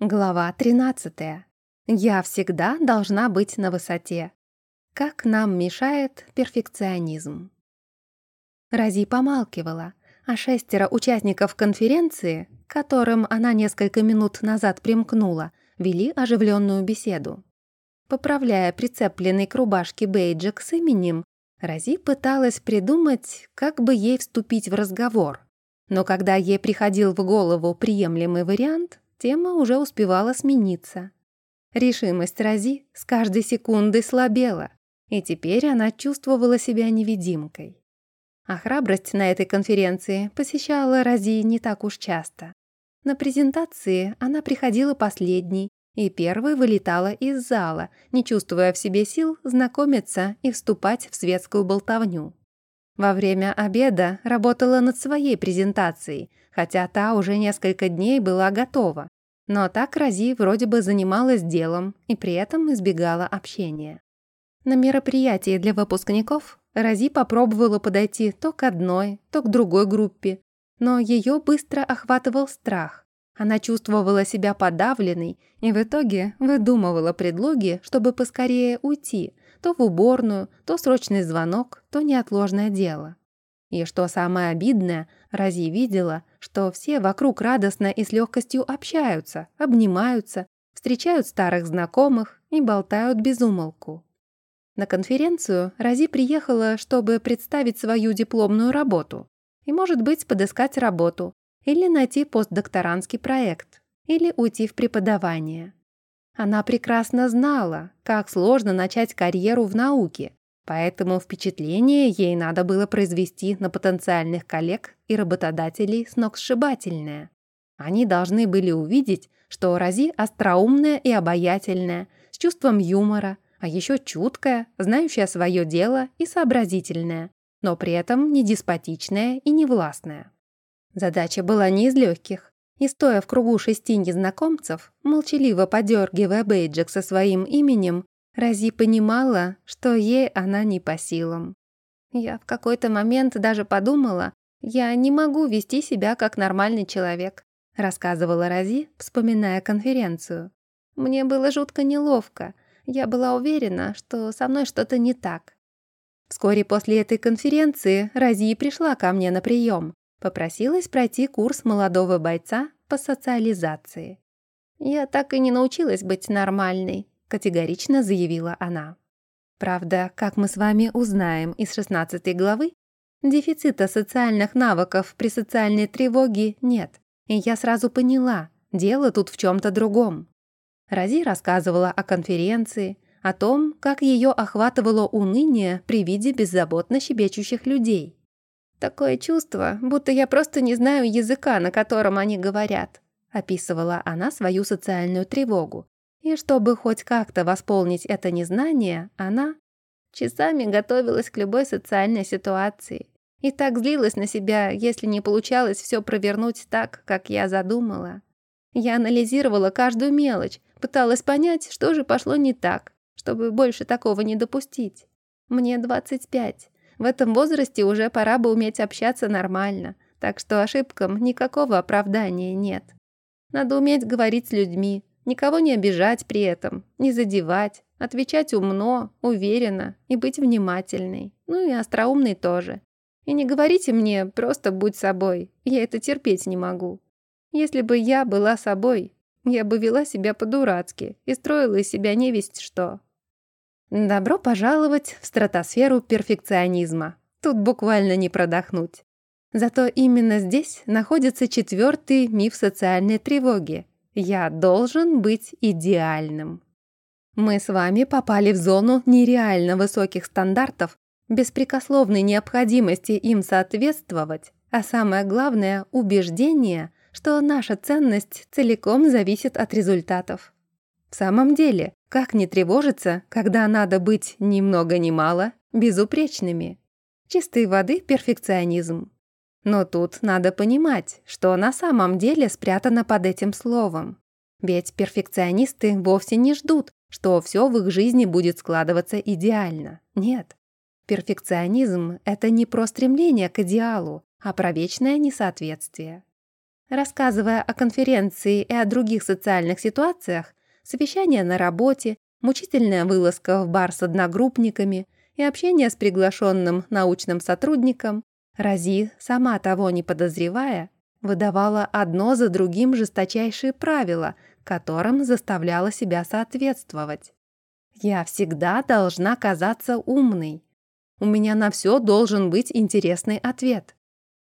Глава 13. Я всегда должна быть на высоте. Как нам мешает перфекционизм? Рази помалкивала, а шестеро участников конференции, которым она несколько минут назад примкнула, вели оживленную беседу. Поправляя прицепленный к рубашке бейджик с именем, Рази пыталась придумать, как бы ей вступить в разговор. Но когда ей приходил в голову приемлемый вариант, тема уже успевала смениться. Решимость Рази с каждой секундой слабела, и теперь она чувствовала себя невидимкой. А храбрость на этой конференции посещала Рази не так уж часто. На презентации она приходила последней и первой вылетала из зала, не чувствуя в себе сил знакомиться и вступать в светскую болтовню. Во время обеда работала над своей презентацией, хотя та уже несколько дней была готова, но так Рази вроде бы занималась делом и при этом избегала общения. На мероприятии для выпускников Рази попробовала подойти то к одной, то к другой группе, но ее быстро охватывал страх. Она чувствовала себя подавленной и в итоге выдумывала предлоги, чтобы поскорее уйти, то в уборную, то срочный звонок, то неотложное дело. И что самое обидное, Рази видела, что все вокруг радостно и с легкостью общаются, обнимаются, встречают старых знакомых и болтают без умолку. На конференцию Рази приехала, чтобы представить свою дипломную работу и, может быть, подыскать работу или найти постдокторантский проект, или уйти в преподавание. Она прекрасно знала, как сложно начать карьеру в науке, Поэтому впечатление ей надо было произвести на потенциальных коллег и работодателей сногсшибательное. Они должны были увидеть, что Рази остроумная и обаятельная, с чувством юмора, а еще чуткая, знающая свое дело и сообразительная, но при этом не деспотичная и не властная. Задача была не из легких, и стоя в кругу шести незнакомцев, молчаливо подергивая бейджик со своим именем, Рази понимала, что ей она не по силам. Я в какой-то момент даже подумала, я не могу вести себя как нормальный человек, рассказывала Рази, вспоминая конференцию. Мне было жутко неловко. Я была уверена, что со мной что-то не так. Вскоре после этой конференции Рази пришла ко мне на прием. Попросилась пройти курс молодого бойца по социализации. Я так и не научилась быть нормальной, категорично заявила она. Правда, как мы с вами узнаем из 16 главы, дефицита социальных навыков при социальной тревоге нет. И я сразу поняла, дело тут в чем-то другом. Рази рассказывала о конференции, о том, как ее охватывало уныние при виде беззаботно щебечущих людей. «Такое чувство, будто я просто не знаю языка, на котором они говорят», описывала она свою социальную тревогу, и чтобы хоть как-то восполнить это незнание, она часами готовилась к любой социальной ситуации. И так злилась на себя, если не получалось все провернуть так, как я задумала. Я анализировала каждую мелочь, пыталась понять, что же пошло не так, чтобы больше такого не допустить. Мне 25. В этом возрасте уже пора бы уметь общаться нормально, так что ошибкам никакого оправдания нет. Надо уметь говорить с людьми, Никого не обижать при этом, не задевать, отвечать умно, уверенно и быть внимательной. Ну и остроумной тоже. И не говорите мне «просто будь собой», я это терпеть не могу. Если бы я была собой, я бы вела себя по-дурацки и строила из себя невесть что. Добро пожаловать в стратосферу перфекционизма. Тут буквально не продохнуть. Зато именно здесь находится четвертый миф социальной тревоги, я должен быть идеальным. Мы с вами попали в зону нереально высоких стандартов, беспрекословной необходимости им соответствовать, а самое главное – убеждение, что наша ценность целиком зависит от результатов. В самом деле, как не тревожиться, когда надо быть ни много ни мало безупречными? Чистой воды перфекционизм. Но тут надо понимать, что на самом деле спрятано под этим словом. Ведь перфекционисты вовсе не ждут, что все в их жизни будет складываться идеально. Нет. Перфекционизм — это не про стремление к идеалу, а про вечное несоответствие. рассказывая о конференции и о других социальных ситуациях, совещания на работе, мучительная вылазка в бар с одногруппниками и общение с приглашенным научным сотрудником, Рази, сама того не подозревая, выдавала одно за другим жесточайшие правила, которым заставляла себя соответствовать. «Я всегда должна казаться умной. У меня на все должен быть интересный ответ.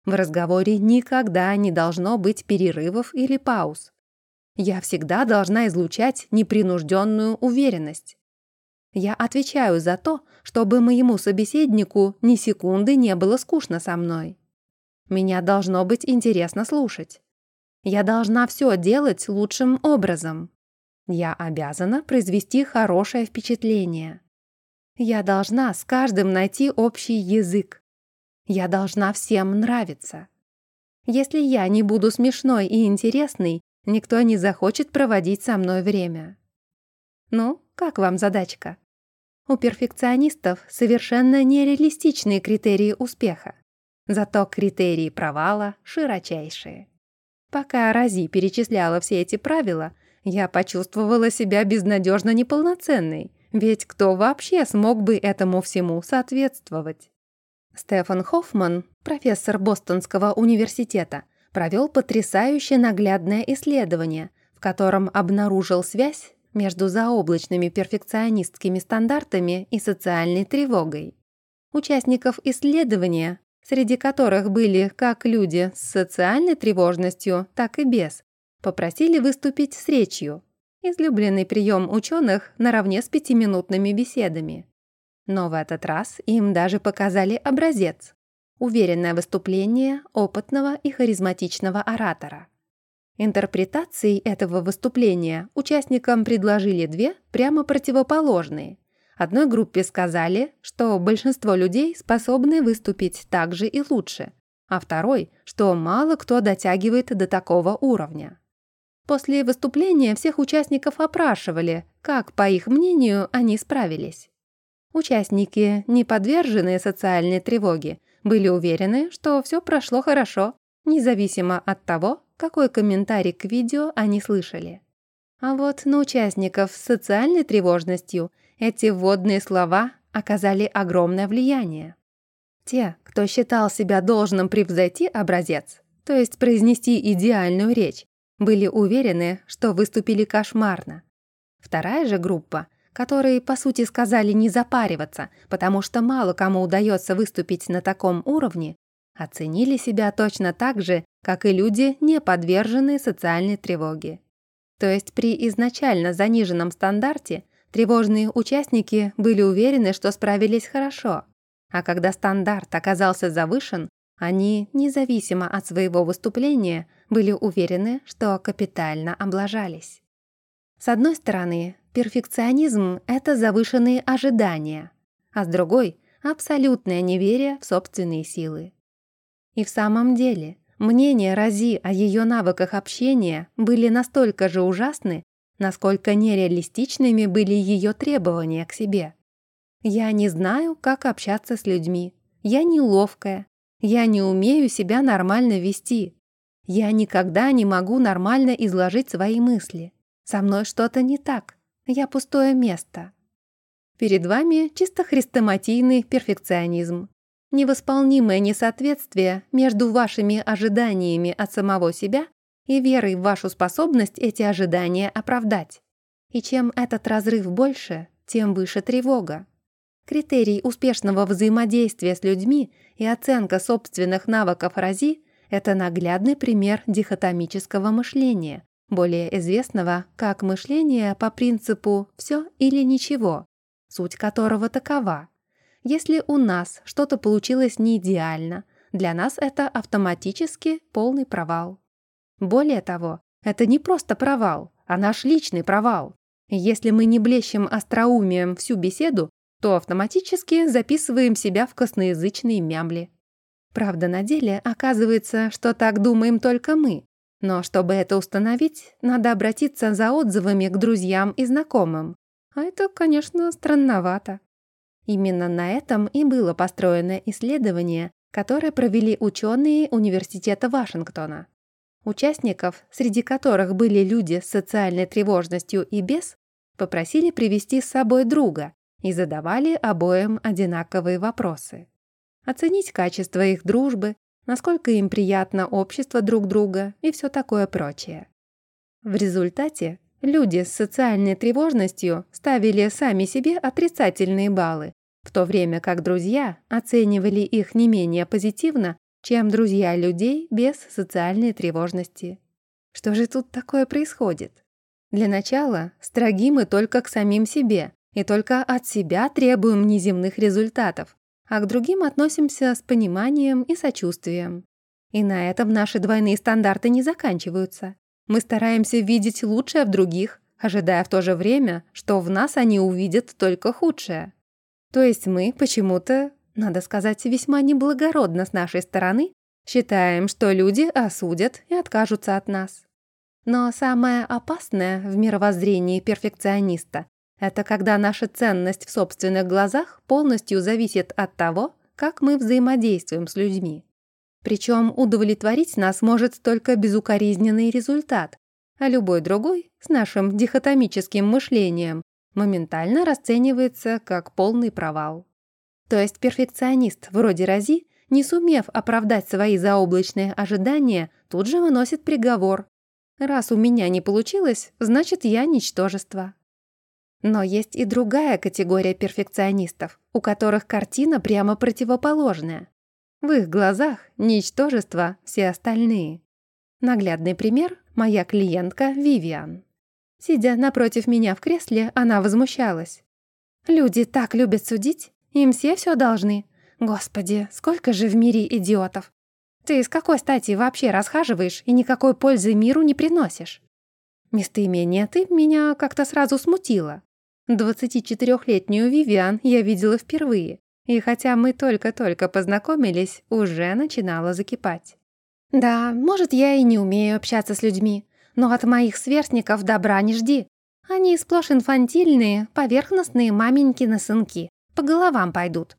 В разговоре никогда не должно быть перерывов или пауз. Я всегда должна излучать непринужденную уверенность. Я отвечаю за то, чтобы моему собеседнику ни секунды не было скучно со мной. Меня должно быть интересно слушать. Я должна все делать лучшим образом. Я обязана произвести хорошее впечатление. Я должна с каждым найти общий язык. Я должна всем нравиться. Если я не буду смешной и интересной, никто не захочет проводить со мной время. Ну, как вам задачка? У перфекционистов совершенно нереалистичные критерии успеха. Зато критерии провала широчайшие. Пока Рази перечисляла все эти правила, я почувствовала себя безнадежно неполноценной, ведь кто вообще смог бы этому всему соответствовать? Стефан Хоффман, профессор Бостонского университета, провел потрясающе наглядное исследование, в котором обнаружил связь между заоблачными перфекционистскими стандартами и социальной тревогой. Участников исследования среди которых были как люди с социальной тревожностью, так и без, попросили выступить с речью. Излюбленный прием ученых наравне с пятиминутными беседами. Но в этот раз им даже показали образец. Уверенное выступление опытного и харизматичного оратора. Интерпретацией этого выступления участникам предложили две прямо противоположные – Одной группе сказали, что большинство людей способны выступить так же и лучше, а второй, что мало кто дотягивает до такого уровня. После выступления всех участников опрашивали, как, по их мнению, они справились. Участники, не подверженные социальной тревоге, были уверены, что все прошло хорошо, независимо от того, какой комментарий к видео они слышали. А вот на участников с социальной тревожностью эти вводные слова оказали огромное влияние. Те, кто считал себя должным превзойти образец, то есть произнести идеальную речь, были уверены, что выступили кошмарно. Вторая же группа, которые, по сути, сказали не запариваться, потому что мало кому удается выступить на таком уровне, оценили себя точно так же, как и люди, не подверженные социальной тревоге. То есть при изначально заниженном стандарте тревожные участники были уверены, что справились хорошо, а когда стандарт оказался завышен, они, независимо от своего выступления, были уверены, что капитально облажались. С одной стороны, перфекционизм — это завышенные ожидания, а с другой — абсолютное неверие в собственные силы. И в самом деле, Мнения Рази о ее навыках общения были настолько же ужасны, насколько нереалистичными были ее требования к себе. «Я не знаю, как общаться с людьми. Я неловкая. Я не умею себя нормально вести. Я никогда не могу нормально изложить свои мысли. Со мной что-то не так. Я пустое место». Перед вами чисто хрестоматийный перфекционизм невосполнимое несоответствие между вашими ожиданиями от самого себя и верой в вашу способность эти ожидания оправдать. И чем этот разрыв больше, тем выше тревога. Критерий успешного взаимодействия с людьми и оценка собственных навыков рази – это наглядный пример дихотомического мышления, более известного как мышление по принципу «все или ничего», суть которого такова – если у нас что-то получилось не идеально, для нас это автоматически полный провал. Более того, это не просто провал, а наш личный провал. Если мы не блещем остроумием всю беседу, то автоматически записываем себя в косноязычные мямли. Правда, на деле оказывается, что так думаем только мы. Но чтобы это установить, надо обратиться за отзывами к друзьям и знакомым. А это, конечно, странновато. Именно на этом и было построено исследование, которое провели ученые Университета Вашингтона. Участников, среди которых были люди с социальной тревожностью и без, попросили привести с собой друга и задавали обоим одинаковые вопросы. Оценить качество их дружбы, насколько им приятно общество друг друга и все такое прочее. В результате люди с социальной тревожностью ставили сами себе отрицательные баллы, в то время как друзья оценивали их не менее позитивно, чем друзья людей без социальной тревожности. Что же тут такое происходит? Для начала строги мы только к самим себе и только от себя требуем неземных результатов, а к другим относимся с пониманием и сочувствием. И на этом наши двойные стандарты не заканчиваются. Мы стараемся видеть лучшее в других, ожидая в то же время, что в нас они увидят только худшее. То есть мы почему-то, надо сказать, весьма неблагородно с нашей стороны, считаем, что люди осудят и откажутся от нас. Но самое опасное в мировоззрении перфекциониста это когда наша ценность в собственных глазах полностью зависит от того, как мы взаимодействуем с людьми. Причем удовлетворить нас может только безукоризненный результат, а любой другой, с нашим дихотомическим мышлением, моментально расценивается как полный провал. То есть перфекционист вроде Рази, не сумев оправдать свои заоблачные ожидания, тут же выносит приговор. Раз у меня не получилось, значит я ничтожество. Но есть и другая категория перфекционистов, у которых картина прямо противоположная. В их глазах ничтожество все остальные. Наглядный пример – моя клиентка Вивиан. Сидя напротив меня в кресле, она возмущалась. «Люди так любят судить, им все все должны. Господи, сколько же в мире идиотов! Ты с какой стати вообще расхаживаешь и никакой пользы миру не приносишь?» Местоимение «ты» меня как-то сразу смутило. 24-летнюю Вивиан я видела впервые, и хотя мы только-только познакомились, уже начинала закипать. Да, может, я и не умею общаться с людьми, но от моих сверстников добра не жди. Они сплошь инфантильные, поверхностные маменькины сынки, по головам пойдут.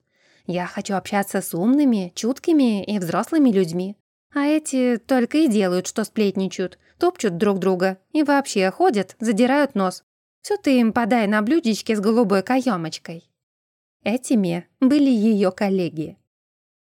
Я хочу общаться с умными, чуткими и взрослыми людьми. А эти только и делают, что сплетничают, топчут друг друга и вообще ходят, задирают нос, все ты им подай на блюдечке с голубой каемочкой». Этими были ее коллеги.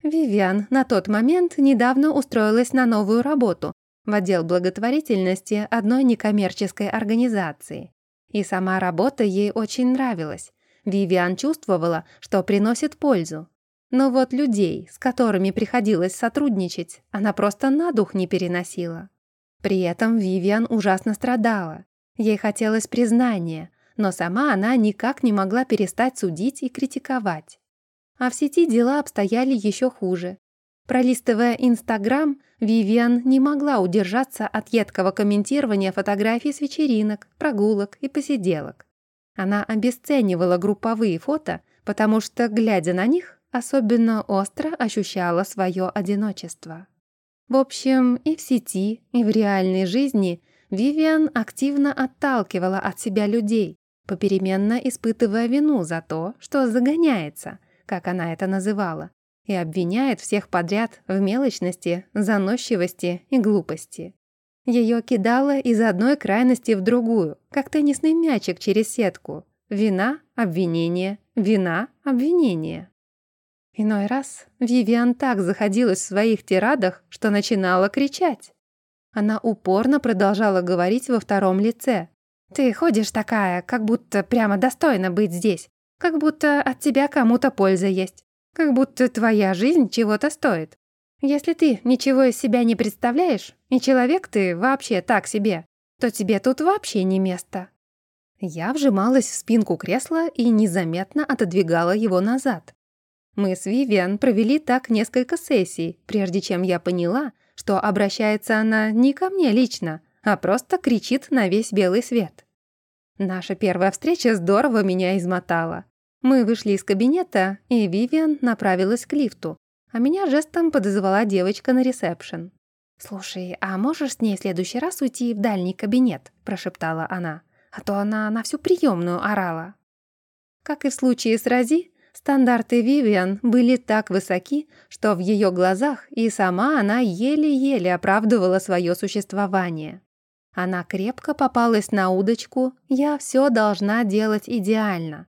Вивиан на тот момент недавно устроилась на новую работу в отдел благотворительности одной некоммерческой организации. И сама работа ей очень нравилась. Вивиан чувствовала, что приносит пользу. Но вот людей, с которыми приходилось сотрудничать, она просто на дух не переносила. При этом Вивиан ужасно страдала. Ей хотелось признания, но сама она никак не могла перестать судить и критиковать. А в сети дела обстояли еще хуже. Пролистывая Инстаграм, Вивиан не могла удержаться от едкого комментирования фотографий с вечеринок, прогулок и посиделок. Она обесценивала групповые фото, потому что, глядя на них, особенно остро ощущала свое одиночество. В общем, и в сети, и в реальной жизни – Вивиан активно отталкивала от себя людей, попеременно испытывая вину за то, что загоняется, как она это называла, и обвиняет всех подряд в мелочности, заносчивости и глупости. Ее кидало из одной крайности в другую, как теннисный мячик через сетку. Вина, обвинение, вина, обвинение. Иной раз Вивиан так заходилась в своих тирадах, что начинала кричать. Она упорно продолжала говорить во втором лице. «Ты ходишь такая, как будто прямо достойна быть здесь. Как будто от тебя кому-то польза есть. Как будто твоя жизнь чего-то стоит. Если ты ничего из себя не представляешь, и человек ты вообще так себе, то тебе тут вообще не место». Я вжималась в спинку кресла и незаметно отодвигала его назад. Мы с Вивиан провели так несколько сессий, прежде чем я поняла, что обращается она не ко мне лично, а просто кричит на весь белый свет. Наша первая встреча здорово меня измотала. Мы вышли из кабинета, и Вивиан направилась к лифту, а меня жестом подозвала девочка на ресепшн. «Слушай, а можешь с ней в следующий раз уйти в дальний кабинет?» – прошептала она. «А то она на всю приемную орала». Как и в случае с Рази, Стандарты Вивиан были так высоки, что в ее глазах и сама она еле-еле оправдывала свое существование. Она крепко попалась на удочку «я все должна делать идеально».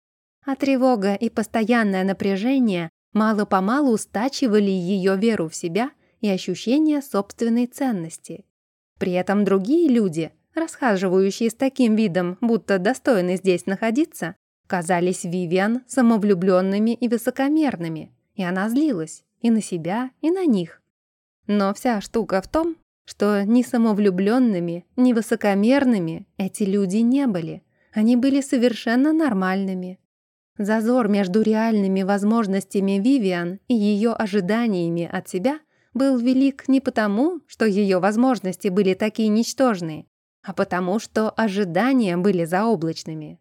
А тревога и постоянное напряжение мало-помалу стачивали ее веру в себя и ощущение собственной ценности. При этом другие люди, расхаживающие с таким видом, будто достойны здесь находиться, казались Вивиан самовлюбленными и высокомерными, и она злилась и на себя, и на них. Но вся штука в том, что ни самовлюбленными, ни высокомерными эти люди не были. Они были совершенно нормальными. Зазор между реальными возможностями Вивиан и ее ожиданиями от себя был велик не потому, что ее возможности были такие ничтожные, а потому, что ожидания были заоблачными.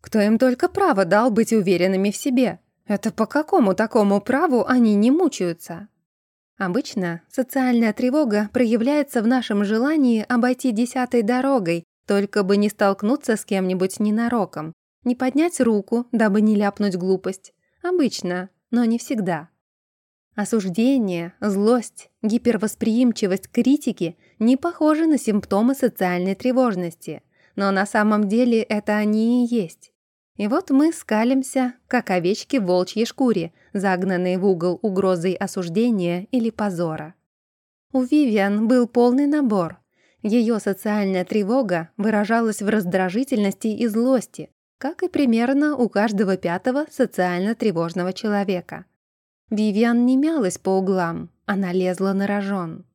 Кто им только право дал быть уверенными в себе? Это по какому такому праву они не мучаются? Обычно социальная тревога проявляется в нашем желании обойти десятой дорогой, только бы не столкнуться с кем-нибудь ненароком, не поднять руку, дабы не ляпнуть глупость. Обычно, но не всегда. Осуждение, злость, гипервосприимчивость критики не похожи на симптомы социальной тревожности, но на самом деле это они и есть. И вот мы скалимся, как овечки в волчьей шкуре, загнанные в угол угрозой осуждения или позора. У Вивиан был полный набор. Ее социальная тревога выражалась в раздражительности и злости, как и примерно у каждого пятого социально тревожного человека. Вивиан не мялась по углам, она лезла на рожон.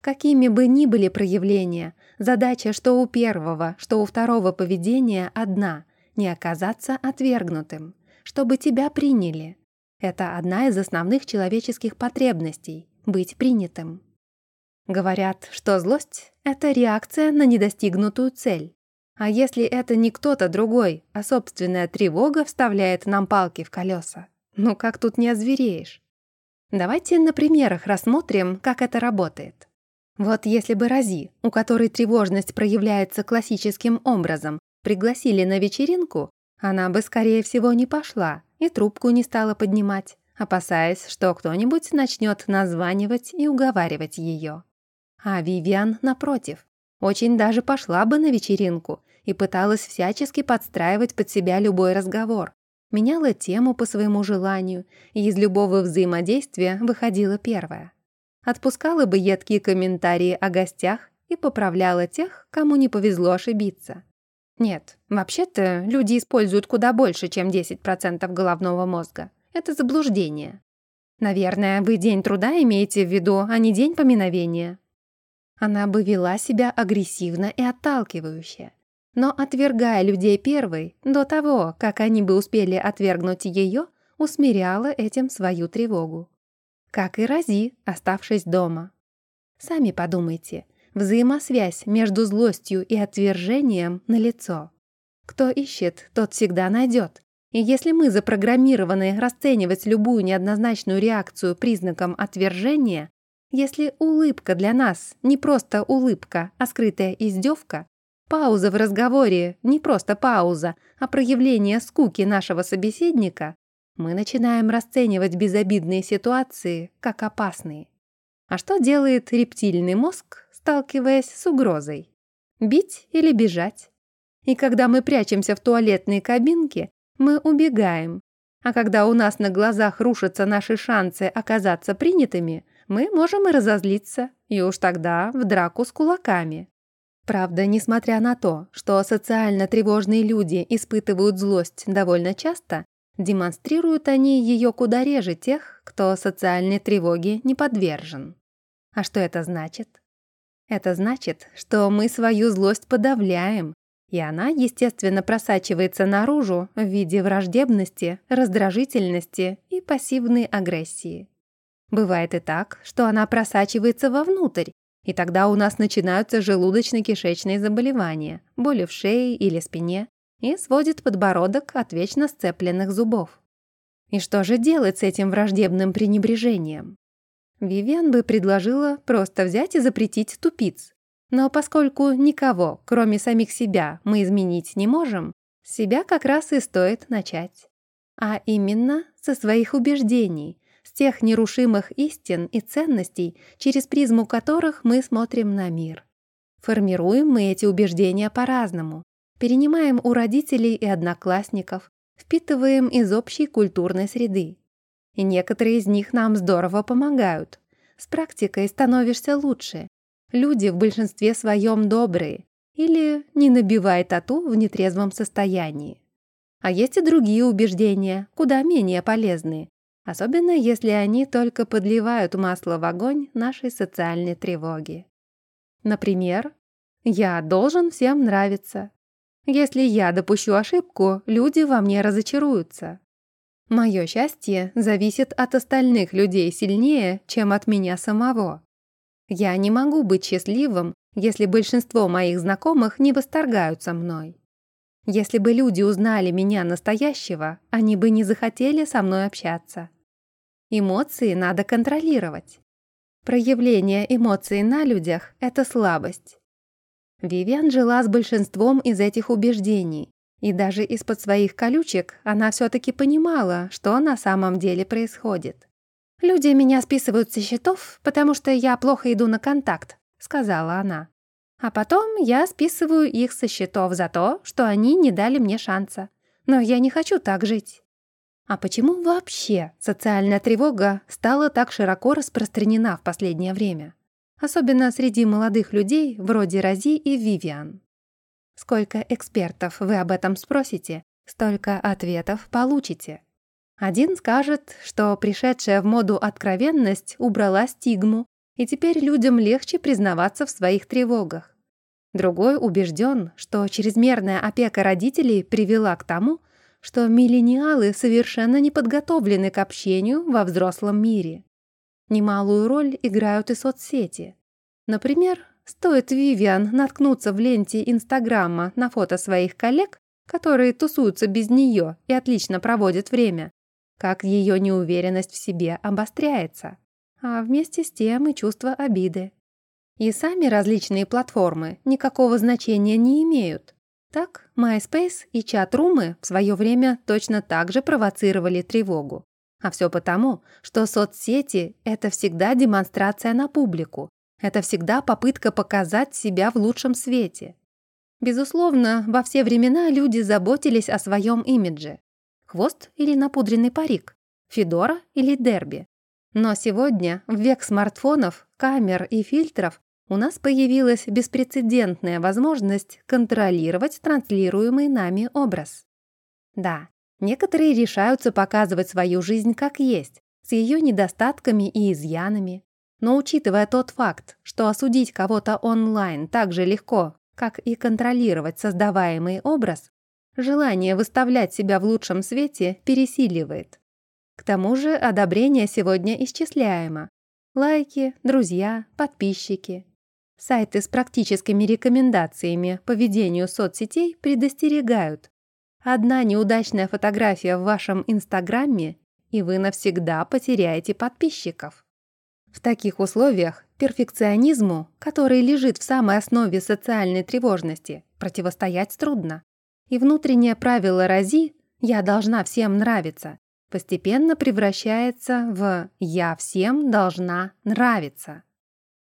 Какими бы ни были проявления, задача что у первого, что у второго поведения одна не оказаться отвергнутым, чтобы тебя приняли. Это одна из основных человеческих потребностей — быть принятым. Говорят, что злость — это реакция на недостигнутую цель. А если это не кто-то другой, а собственная тревога вставляет нам палки в колеса? Ну как тут не озвереешь? Давайте на примерах рассмотрим, как это работает. Вот если бы Рази, у которой тревожность проявляется классическим образом, пригласили на вечеринку, она бы, скорее всего, не пошла и трубку не стала поднимать, опасаясь, что кто-нибудь начнет названивать и уговаривать ее. А Вивиан, напротив, очень даже пошла бы на вечеринку и пыталась всячески подстраивать под себя любой разговор, меняла тему по своему желанию и из любого взаимодействия выходила первая. Отпускала бы едкие комментарии о гостях и поправляла тех, кому не повезло ошибиться. Нет, вообще-то люди используют куда больше, чем 10% головного мозга. Это заблуждение. Наверное, вы день труда имеете в виду, а не день поминовения. Она бы вела себя агрессивно и отталкивающе. Но отвергая людей первой, до того, как они бы успели отвергнуть ее, усмиряла этим свою тревогу. Как и Рази, оставшись дома. Сами подумайте, Взаимосвязь между злостью и отвержением налицо. Кто ищет, тот всегда найдет. И если мы запрограммированы расценивать любую неоднозначную реакцию признаком отвержения, если улыбка для нас не просто улыбка, а скрытая издевка, пауза в разговоре не просто пауза, а проявление скуки нашего собеседника, мы начинаем расценивать безобидные ситуации как опасные. А что делает рептильный мозг, сталкиваясь с угрозой. Бить или бежать. И когда мы прячемся в туалетной кабинке, мы убегаем. А когда у нас на глазах рушатся наши шансы оказаться принятыми, мы можем и разозлиться, и уж тогда в драку с кулаками. Правда, несмотря на то, что социально тревожные люди испытывают злость довольно часто, демонстрируют они ее куда реже тех, кто социальной тревоге не подвержен. А что это значит? Это значит, что мы свою злость подавляем, и она, естественно, просачивается наружу в виде враждебности, раздражительности и пассивной агрессии. Бывает и так, что она просачивается вовнутрь, и тогда у нас начинаются желудочно-кишечные заболевания, боли в шее или спине, и сводит подбородок от вечно сцепленных зубов. И что же делать с этим враждебным пренебрежением? Вивиан бы предложила просто взять и запретить тупиц. Но поскольку никого, кроме самих себя, мы изменить не можем, себя как раз и стоит начать. А именно со своих убеждений, с тех нерушимых истин и ценностей, через призму которых мы смотрим на мир. Формируем мы эти убеждения по-разному, перенимаем у родителей и одноклассников, впитываем из общей культурной среды. И некоторые из них нам здорово помогают. С практикой становишься лучше. Люди в большинстве своем добрые. Или не набивай тату в нетрезвом состоянии. А есть и другие убеждения, куда менее полезные, особенно если они только подливают масло в огонь нашей социальной тревоги. Например, «Я должен всем нравиться». Если я допущу ошибку, люди во мне разочаруются. Мое счастье зависит от остальных людей сильнее, чем от меня самого. Я не могу быть счастливым, если большинство моих знакомых не восторгаются мной. Если бы люди узнали меня настоящего, они бы не захотели со мной общаться. Эмоции надо контролировать. Проявление эмоций на людях – это слабость. Вивиан жила с большинством из этих убеждений, и даже из-под своих колючек она все-таки понимала, что на самом деле происходит. «Люди меня списывают со счетов, потому что я плохо иду на контакт», — сказала она. «А потом я списываю их со счетов за то, что они не дали мне шанса. Но я не хочу так жить». А почему вообще социальная тревога стала так широко распространена в последнее время? Особенно среди молодых людей вроде Рози и Вивиан. Сколько экспертов вы об этом спросите, столько ответов получите. Один скажет, что пришедшая в моду откровенность убрала стигму, и теперь людям легче признаваться в своих тревогах. Другой убежден, что чрезмерная опека родителей привела к тому, что миллениалы совершенно не подготовлены к общению во взрослом мире. Немалую роль играют и соцсети. Например, Стоит Вивиан наткнуться в ленте Инстаграма на фото своих коллег, которые тусуются без нее и отлично проводят время, как ее неуверенность в себе обостряется, а вместе с тем и чувство обиды. И сами различные платформы никакого значения не имеют. Так, MySpace и чат-румы в свое время точно так же провоцировали тревогу. А все потому, что соцсети — это всегда демонстрация на публику, это всегда попытка показать себя в лучшем свете. Безусловно, во все времена люди заботились о своем имидже. Хвост или напудренный парик, федора или дерби. Но сегодня, в век смартфонов, камер и фильтров, у нас появилась беспрецедентная возможность контролировать транслируемый нами образ. Да, некоторые решаются показывать свою жизнь как есть, с ее недостатками и изъянами, но учитывая тот факт, что осудить кого-то онлайн так же легко, как и контролировать создаваемый образ, желание выставлять себя в лучшем свете пересиливает. К тому же одобрение сегодня исчисляемо. Лайки, друзья, подписчики. Сайты с практическими рекомендациями по ведению соцсетей предостерегают. Одна неудачная фотография в вашем Инстаграме, и вы навсегда потеряете подписчиков. В таких условиях перфекционизму, который лежит в самой основе социальной тревожности, противостоять трудно. И внутреннее правило Рази «я должна всем нравиться» постепенно превращается в «я всем должна нравиться».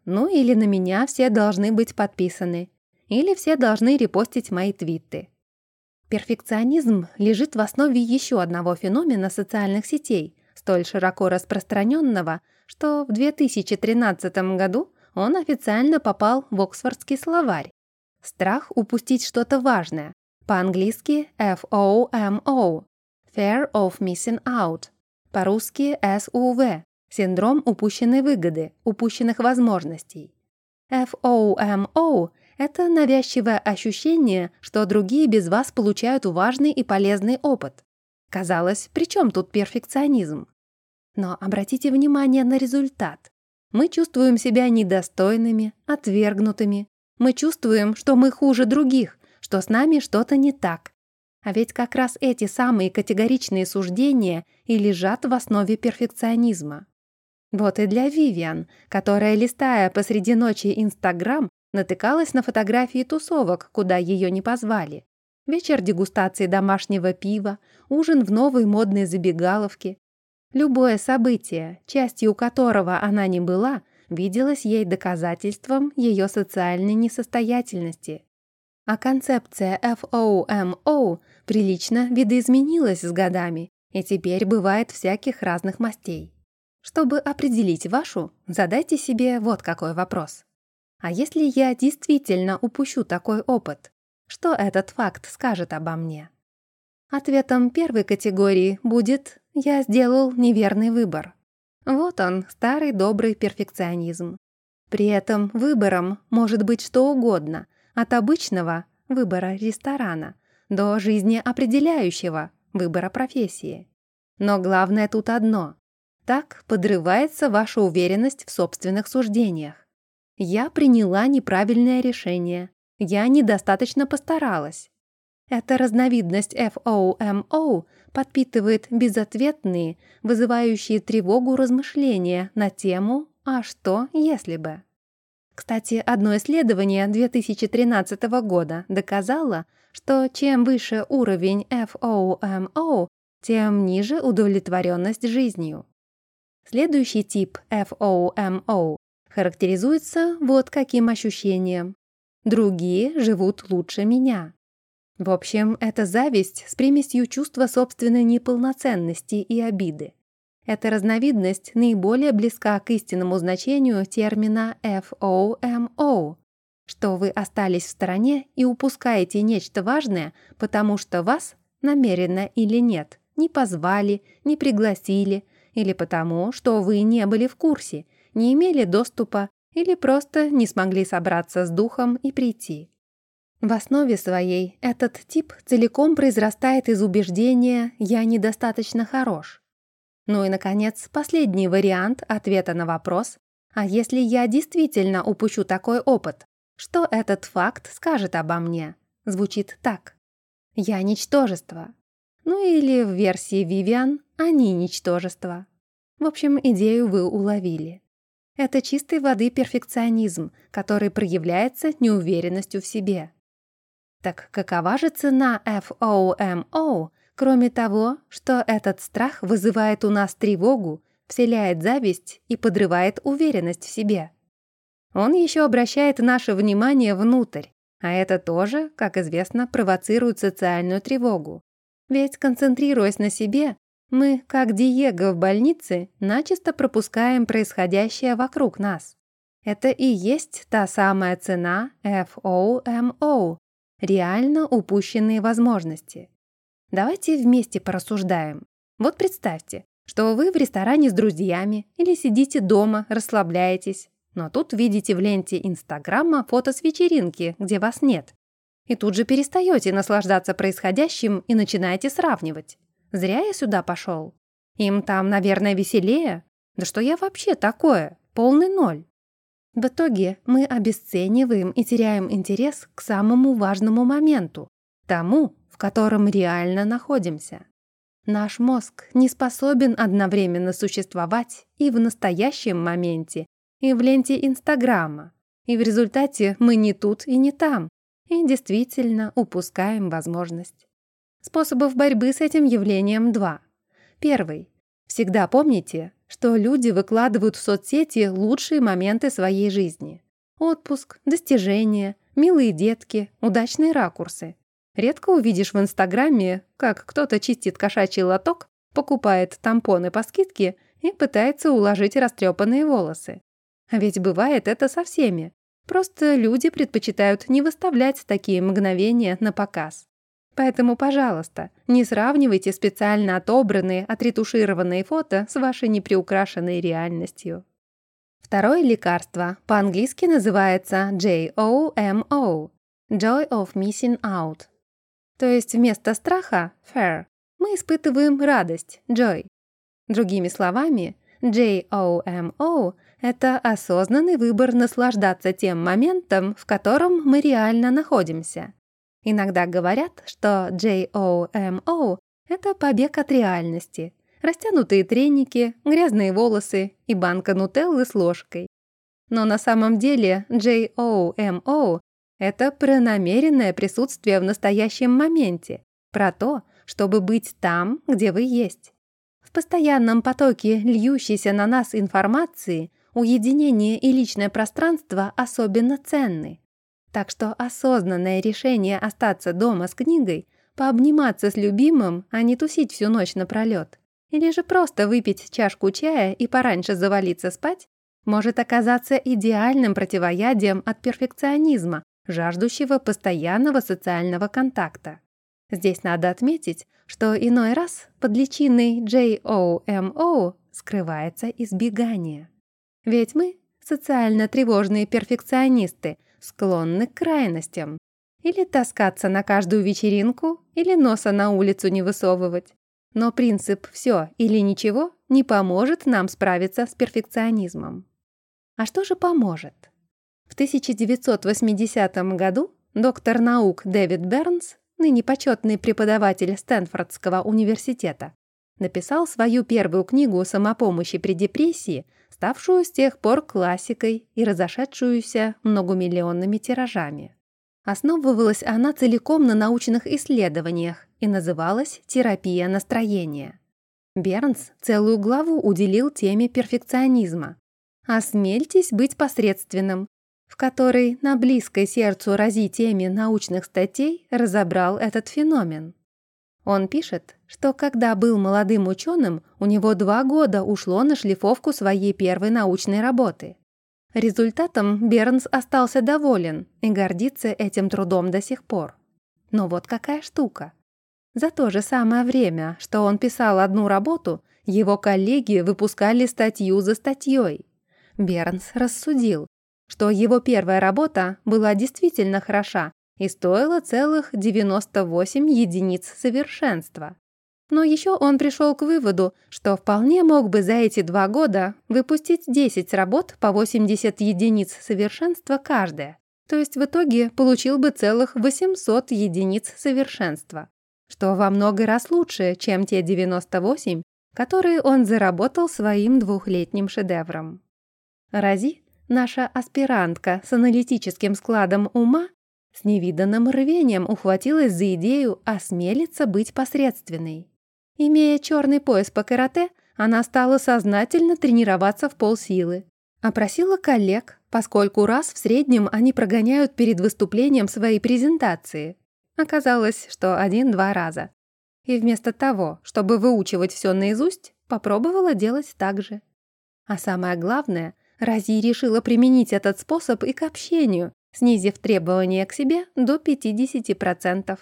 Ну или на меня все должны быть подписаны, или все должны репостить мои твиты. Перфекционизм лежит в основе еще одного феномена социальных сетей, столь широко распространенного – что в 2013 году он официально попал в Оксфордский словарь. Страх упустить что-то важное. По-английски FOMO – Fear of Missing Out. По-русски SUV – синдром упущенной выгоды, упущенных возможностей. FOMO – это навязчивое ощущение, что другие без вас получают важный и полезный опыт. Казалось, при чем тут перфекционизм? Но обратите внимание на результат. Мы чувствуем себя недостойными, отвергнутыми. Мы чувствуем, что мы хуже других, что с нами что-то не так. А ведь как раз эти самые категоричные суждения и лежат в основе перфекционизма. Вот и для Вивиан, которая, листая посреди ночи Инстаграм, натыкалась на фотографии тусовок, куда ее не позвали. Вечер дегустации домашнего пива, ужин в новой модной забегаловке, Любое событие, частью которого она не была, виделось ей доказательством ее социальной несостоятельности. А концепция FOMO прилично видоизменилась с годами и теперь бывает всяких разных мастей. Чтобы определить вашу, задайте себе вот какой вопрос. А если я действительно упущу такой опыт, что этот факт скажет обо мне? Ответом первой категории будет «я сделал неверный выбор». Вот он, старый добрый перфекционизм. При этом выбором может быть что угодно, от обычного выбора ресторана до жизнеопределяющего выбора профессии. Но главное тут одно. Так подрывается ваша уверенность в собственных суждениях. Я приняла неправильное решение. Я недостаточно постаралась. Эта разновидность FOMO подпитывает безответные, вызывающие тревогу размышления на тему «А что, если бы?». Кстати, одно исследование 2013 года доказало, что чем выше уровень FOMO, тем ниже удовлетворенность жизнью. Следующий тип FOMO характеризуется вот каким ощущением. Другие живут лучше меня. В общем, это зависть с примесью чувства собственной неполноценности и обиды. Эта разновидность наиболее близка к истинному значению термина FOMO, что вы остались в стороне и упускаете нечто важное, потому что вас, намеренно или нет, не позвали, не пригласили, или потому, что вы не были в курсе, не имели доступа или просто не смогли собраться с духом и прийти. В основе своей этот тип целиком произрастает из убеждения «я недостаточно хорош», ну и, наконец, последний вариант ответа на вопрос «А если я действительно упущу такой опыт, что этот факт скажет обо мне?» звучит так. «Я ничтожество». Ну или в версии Вивиан «Они ничтожество». В общем, идею вы уловили. Это чистой воды перфекционизм, который проявляется неуверенностью в себе. Так какова же цена FOMO Кроме того, что этот страх вызывает у нас тревогу, вселяет зависть и подрывает уверенность в себе. Он еще обращает наше внимание внутрь, а это тоже, как известно, провоцирует социальную тревогу. Ведь, концентрируясь на себе, мы, как Диего в больнице, начисто пропускаем происходящее вокруг нас. Это и есть та самая цена FOMO – реально упущенные возможности. Давайте вместе порассуждаем. Вот представьте, что вы в ресторане с друзьями или сидите дома, расслабляетесь, но тут видите в ленте Инстаграма фото с вечеринки, где вас нет. И тут же перестаете наслаждаться происходящим и начинаете сравнивать. Зря я сюда пошел. Им там, наверное, веселее. Да что я вообще такое? Полный ноль. В итоге мы обесцениваем и теряем интерес к самому важному моменту, тому, в котором реально находимся. Наш мозг не способен одновременно существовать и в настоящем моменте, и в ленте Инстаграма. И в результате мы не тут и не там, и действительно упускаем возможность. Способов борьбы с этим явлением два. Первый. Всегда помните, что люди выкладывают в соцсети лучшие моменты своей жизни. Отпуск, достижения, милые детки, удачные ракурсы. Редко увидишь в Инстаграме, как кто-то чистит кошачий лоток, покупает тампоны по скидке и пытается уложить растрепанные волосы. А ведь бывает это со всеми. Просто люди предпочитают не выставлять такие мгновения на показ. Поэтому, пожалуйста, не сравнивайте специально отобранные, отретушированные фото с вашей неприукрашенной реальностью. Второе лекарство по-английски называется JOMO – Joy of Missing Out то есть вместо страха – fear, мы испытываем радость – joy. Другими словами, J-O-M-O – это осознанный выбор наслаждаться тем моментом, в котором мы реально находимся. Иногда говорят, что J-O-M-O – это побег от реальности, растянутые треники, грязные волосы и банка нутеллы с ложкой. Но на самом деле J-O-M-O это про намеренное присутствие в настоящем моменте, про то, чтобы быть там, где вы есть. В постоянном потоке льющейся на нас информации уединение и личное пространство особенно ценны. Так что осознанное решение остаться дома с книгой, пообниматься с любимым, а не тусить всю ночь напролёт, или же просто выпить чашку чая и пораньше завалиться спать, может оказаться идеальным противоядием от перфекционизма, жаждущего постоянного социального контакта. Здесь надо отметить, что иной раз под личиной JOMO скрывается избегание. Ведь мы, социально тревожные перфекционисты, склонны к крайностям. Или таскаться на каждую вечеринку, или носа на улицу не высовывать. Но принцип «все или ничего» не поможет нам справиться с перфекционизмом. А что же поможет? В 1980 году доктор наук Дэвид Бернс, ныне почетный преподаватель Стэнфордского университета, написал свою первую книгу самопомощи при депрессии, ставшую с тех пор классикой и разошедшуюся многомиллионными тиражами. Основывалась она целиком на научных исследованиях и называлась «Терапия настроения». Бернс целую главу уделил теме перфекционизма. «Осмельтесь быть посредственным», в которой на близкой сердцу рази теме научных статей разобрал этот феномен. Он пишет, что когда был молодым ученым, у него два года ушло на шлифовку своей первой научной работы. Результатом Бернс остался доволен и гордится этим трудом до сих пор. Но вот какая штука. За то же самое время, что он писал одну работу, его коллеги выпускали статью за статьей. Бернс рассудил, что его первая работа была действительно хороша и стоила целых 98 единиц совершенства. Но еще он пришел к выводу, что вполне мог бы за эти два года выпустить 10 работ по 80 единиц совершенства каждая, то есть в итоге получил бы целых 800 единиц совершенства, что во много раз лучше, чем те 98, которые он заработал своим двухлетним шедевром. Рази, наша аспирантка с аналитическим складом ума, с невиданным рвением ухватилась за идею осмелиться быть посредственной. Имея черный пояс по карате, она стала сознательно тренироваться в полсилы. Опросила коллег, поскольку раз в среднем они прогоняют перед выступлением свои презентации. Оказалось, что один-два раза. И вместо того, чтобы выучивать все наизусть, попробовала делать так же. А самое главное, Рази решила применить этот способ и к общению, снизив требования к себе до 50%.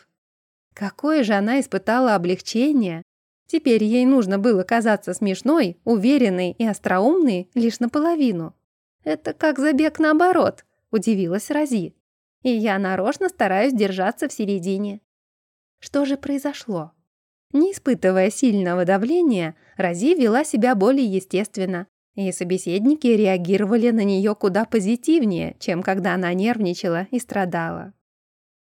Какое же она испытала облегчение, Теперь ей нужно было казаться смешной, уверенной и остроумной лишь наполовину. «Это как забег наоборот», — удивилась Рози. «И я нарочно стараюсь держаться в середине». Что же произошло? Не испытывая сильного давления, Рози вела себя более естественно, и собеседники реагировали на нее куда позитивнее, чем когда она нервничала и страдала.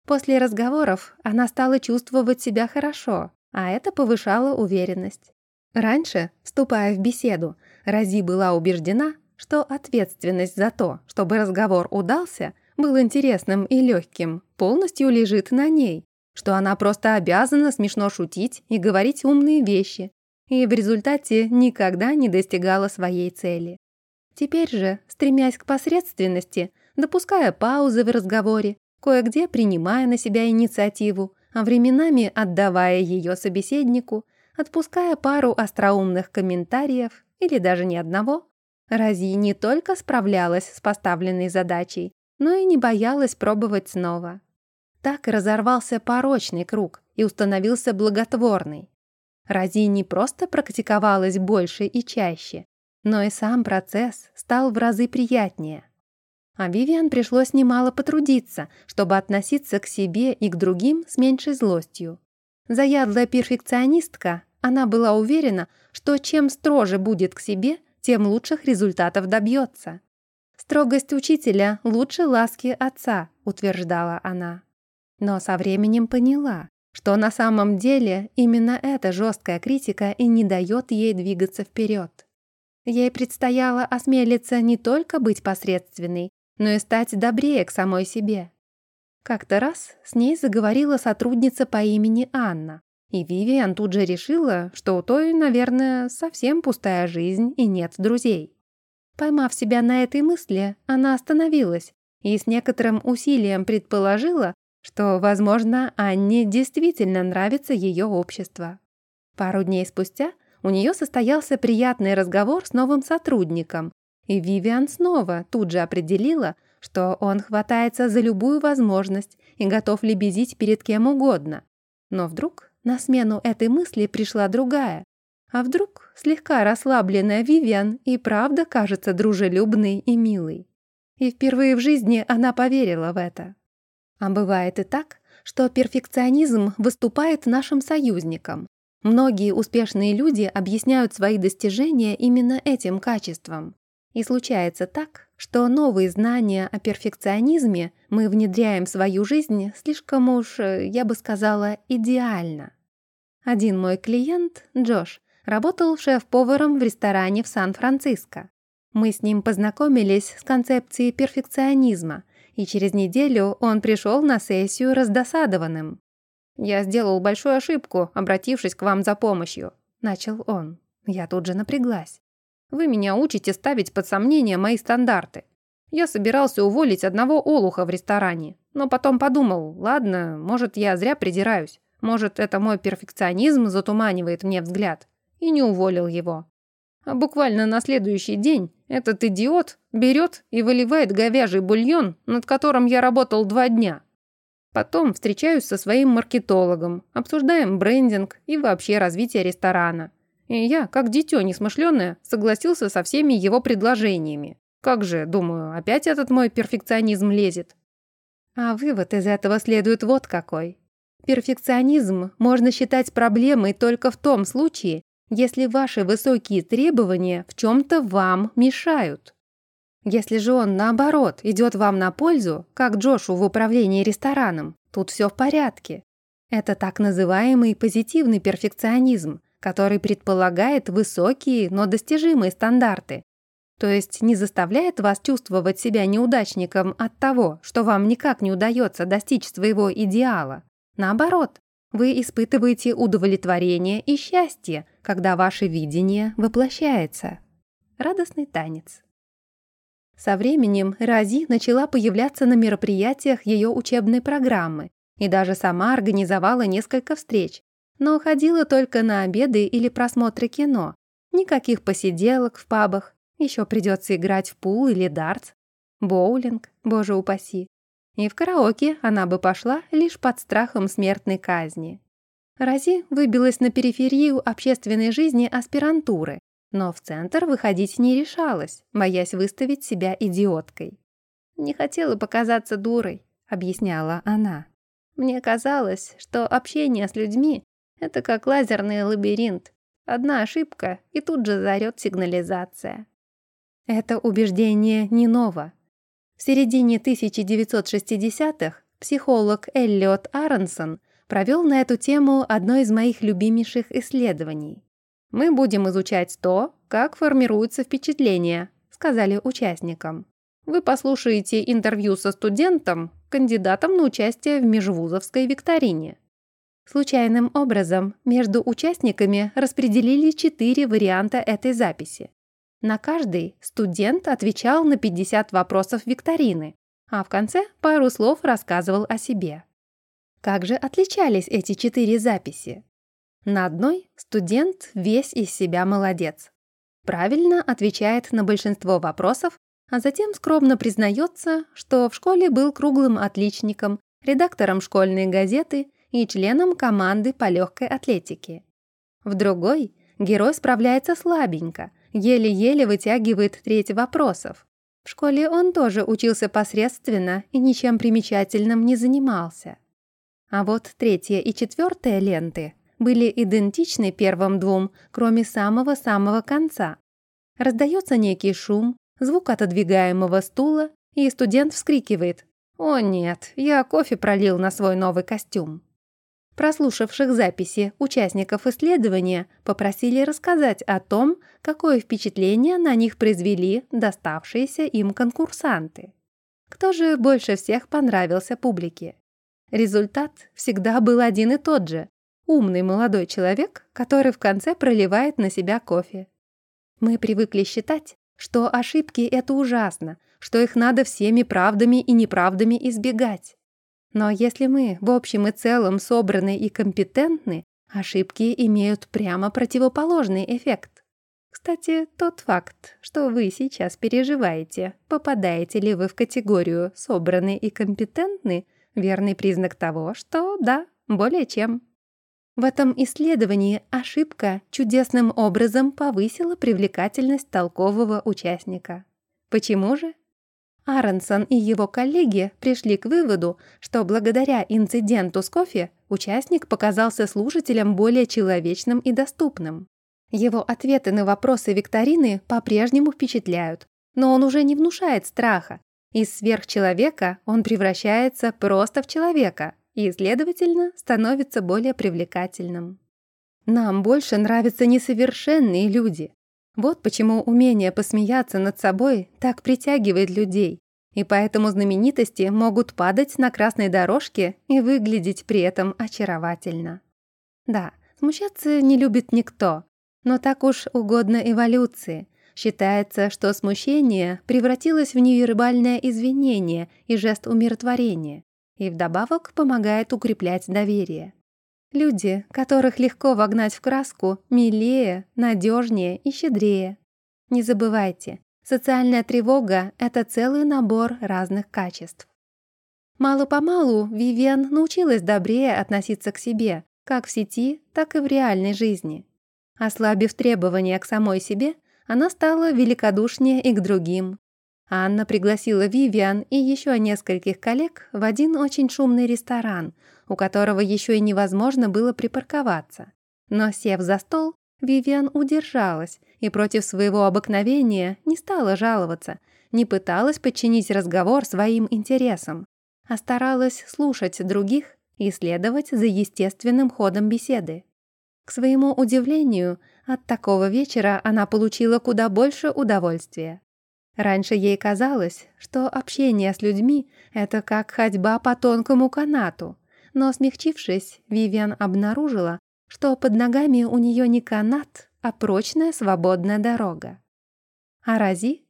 После разговоров она стала чувствовать себя хорошо, а это повышало уверенность. Раньше, вступая в беседу, Рази была убеждена, что ответственность за то, чтобы разговор удался, был интересным и легким, полностью лежит на ней, что она просто обязана смешно шутить и говорить умные вещи, и в результате никогда не достигала своей цели. Теперь же, стремясь к посредственности, допуская паузы в разговоре, кое-где принимая на себя инициативу, а временами отдавая ее собеседнику, отпуская пару остроумных комментариев или даже ни одного, Рази не только справлялась с поставленной задачей, но и не боялась пробовать снова. Так разорвался порочный круг и установился благотворный. Рази не просто практиковалась больше и чаще, но и сам процесс стал в разы приятнее. А Вивиан пришлось немало потрудиться, чтобы относиться к себе и к другим с меньшей злостью. Заядлая перфекционистка, она была уверена, что чем строже будет к себе, тем лучших результатов добьется. «Строгость учителя лучше ласки отца», — утверждала она. Но со временем поняла, что на самом деле именно эта жесткая критика и не дает ей двигаться вперед. Ей предстояло осмелиться не только быть посредственной, но и стать добрее к самой себе. Как-то раз с ней заговорила сотрудница по имени Анна, И Вивиан тут же решила, что у той, наверное, совсем пустая жизнь и нет друзей. Поймав себя на этой мысли, она остановилась и с некоторым усилием предположила, что, возможно, Анне действительно нравится ее общество. Пару дней спустя у нее состоялся приятный разговор с новым сотрудником, и Вивиан снова тут же определила, что он хватается за любую возможность и готов лебезить перед кем угодно. Но вдруг на смену этой мысли пришла другая. А вдруг слегка расслабленная Вивиан и правда кажется дружелюбной и милой. И впервые в жизни она поверила в это. А бывает и так, что перфекционизм выступает нашим союзником. Многие успешные люди объясняют свои достижения именно этим качеством. И случается так, что новые знания о перфекционизме мы внедряем в свою жизнь слишком уж, я бы сказала, идеально. Один мой клиент, Джош, работал шеф-поваром в ресторане в Сан-Франциско. Мы с ним познакомились с концепцией перфекционизма, и через неделю он пришел на сессию раздосадованным. «Я сделал большую ошибку, обратившись к вам за помощью», — начал он. Я тут же напряглась. «Вы меня учите ставить под сомнение мои стандарты. Я собирался уволить одного олуха в ресторане, но потом подумал, ладно, может, я зря придираюсь, может, это мой перфекционизм затуманивает мне взгляд, и не уволил его. А буквально на следующий день этот идиот берет и выливает говяжий бульон, над которым я работал два дня. Потом встречаюсь со своим маркетологом, обсуждаем брендинг и вообще развитие ресторана. И я, как дитё несмышленое, согласился со всеми его предложениями. Как же, думаю, опять этот мой перфекционизм лезет. А вывод из этого следует вот какой. Перфекционизм можно считать проблемой только в том случае, если ваши высокие требования в чем-то вам мешают. Если же он, наоборот, идет вам на пользу, как Джошу в управлении рестораном, тут все в порядке. Это так называемый позитивный перфекционизм, который предполагает высокие, но достижимые стандарты. То есть не заставляет вас чувствовать себя неудачником от того, что вам никак не удается достичь своего идеала. Наоборот, вы испытываете удовлетворение и счастье, когда ваше видение воплощается. Радостный танец. Со временем Рази начала появляться на мероприятиях ее учебной программы и даже сама организовала несколько встреч, но ходила только на обеды или просмотры кино. Никаких посиделок в пабах, еще придется играть в пул или дартс, боулинг, боже упаси. И в караоке она бы пошла лишь под страхом смертной казни. Рази выбилась на периферию общественной жизни аспирантуры, но в центр выходить не решалась, боясь выставить себя идиоткой. «Не хотела показаться дурой», — объясняла она. «Мне казалось, что общение с людьми — это как лазерный лабиринт. Одна ошибка, и тут же заорет сигнализация». Это убеждение не ново. В середине 1960-х психолог Эллиот Аронсон провел на эту тему одно из моих любимейших исследований. «Мы будем изучать то, как формируются впечатления», сказали участникам. Вы послушаете интервью со студентом, кандидатом на участие в межвузовской викторине. Случайным образом между участниками распределили четыре варианта этой записи. На каждый студент отвечал на 50 вопросов викторины, а в конце пару слов рассказывал о себе. Как же отличались эти четыре записи? На одной студент весь из себя молодец. Правильно отвечает на большинство вопросов, а затем скромно признается, что в школе был круглым отличником, редактором школьной газеты и членом команды по легкой атлетике. В другой герой справляется слабенько, еле-еле вытягивает треть вопросов. В школе он тоже учился посредственно и ничем примечательным не занимался. А вот третья и четвертая ленты были идентичны первым двум, кроме самого-самого конца. Раздается некий шум, звук отодвигаемого стула, и студент вскрикивает «О нет, я кофе пролил на свой новый костюм». Прослушавших записи участников исследования попросили рассказать о том, какое впечатление на них произвели доставшиеся им конкурсанты. Кто же больше всех понравился публике? Результат всегда был один и тот же. умный молодой человек, который в конце проливает на себя кофе. Мы привыкли считать, что ошибки — это ужасно, что их надо всеми правдами и неправдами избегать. Но если мы в общем и целом собраны и компетентны, ошибки имеют прямо противоположный эффект. Кстати, тот факт, что вы сейчас переживаете, попадаете ли вы в категорию «собраны и компетентны», верный признак того, что да, более чем. В этом исследовании ошибка чудесным образом повысила привлекательность толкового участника. Почему же? Аронсон и его коллеги пришли к выводу, что благодаря инциденту с кофе участник показался слушателям более человечным и доступным. Его ответы на вопросы викторины по-прежнему впечатляют, но он уже не внушает страха. Из сверхчеловека он превращается просто в человека и, следовательно, становится более привлекательным. Нам больше нравятся несовершенные люди, вот почему умение посмеяться над собой так притягивает людей, и поэтому знаменитости могут падать на красной дорожке и выглядеть при этом очаровательно. Да, смущаться не любит никто, но так уж угодно эволюции. Считается, что смущение превратилось в невербальное извинение и жест умиротворения, и вдобавок помогает укреплять доверие. Люди, которых легко вогнать в краску, милее, надежнее и щедрее. Не забывайте, социальная тревога — это целый набор разных качеств. Мало-помалу Вивиан научилась добрее относиться к себе, как в сети, так и в реальной жизни. Ослабив требования к самой себе, она стала великодушнее и к другим. Анна пригласила Вивиан и еще нескольких коллег в один очень шумный ресторан — у которого еще и невозможно было припарковаться. Но, сев за стол, Вивиан удержалась и против своего обыкновения не стала жаловаться, не пыталась подчинить разговор своим интересам, а старалась слушать других и следовать за естественным ходом беседы. К своему удивлению, от такого вечера она получила куда больше удовольствия. Раньше ей казалось, что общение с людьми — это как ходьба по тонкому канату, но, смягчившись, Вивиан обнаружила, что под ногами у нее не канат, а прочная свободная дорога. А Рази?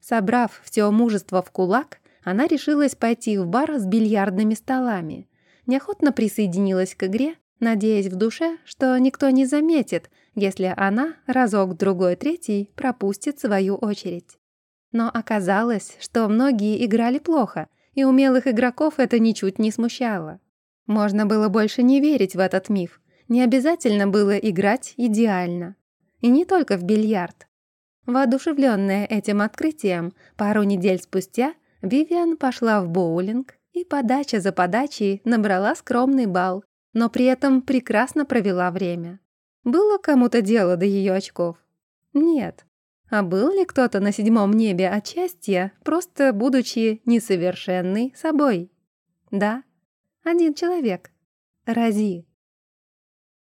Собрав все мужество в кулак, она решилась пойти в бар с бильярдными столами. Неохотно присоединилась к игре, надеясь в душе, что никто не заметит, если она разок, другой, третий пропустит свою очередь. Но оказалось, что многие играли плохо, и умелых игроков это ничуть не смущало. Можно было больше не верить в этот миф. Не обязательно было играть идеально. И не только в бильярд. Воодушевленная этим открытием, пару недель спустя Вивиан пошла в боулинг и подача за подачей набрала скромный балл, но при этом прекрасно провела время. Было кому-то дело до ее очков? Нет. А был ли кто-то на седьмом небе от счастья, просто будучи несовершенной собой? Да, один человек. Рази.